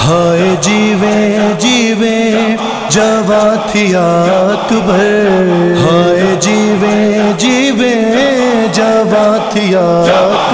ہائے جیوے جیوے جوا تھی اکبر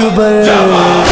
اکبر۔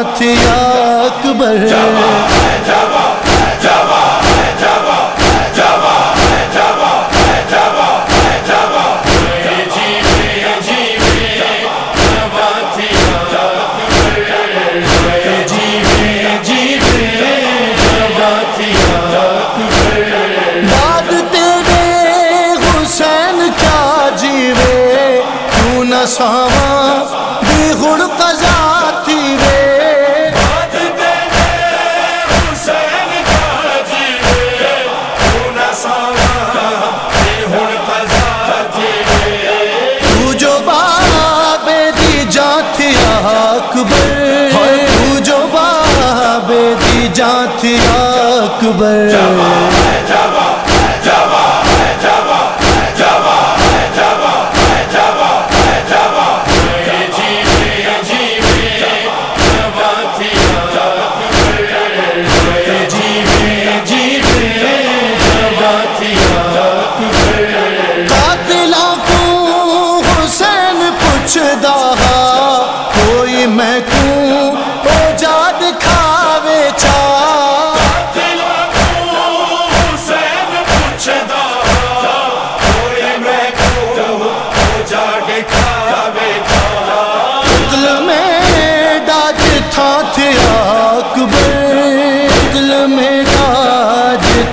ساتھ اکبر سہا جبر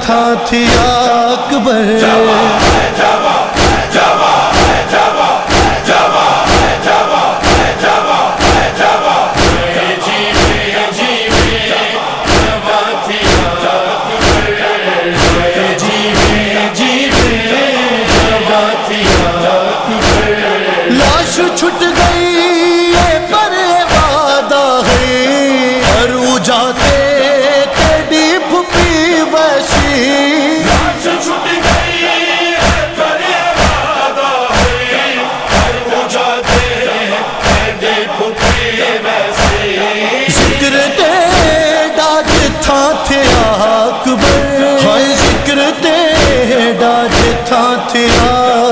تھا تھی اکبر۔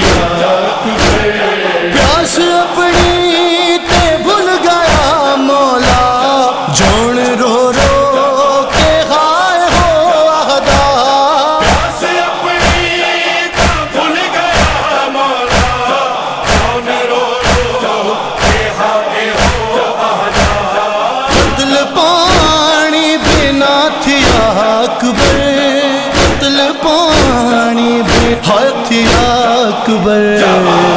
پیاس اکبر۔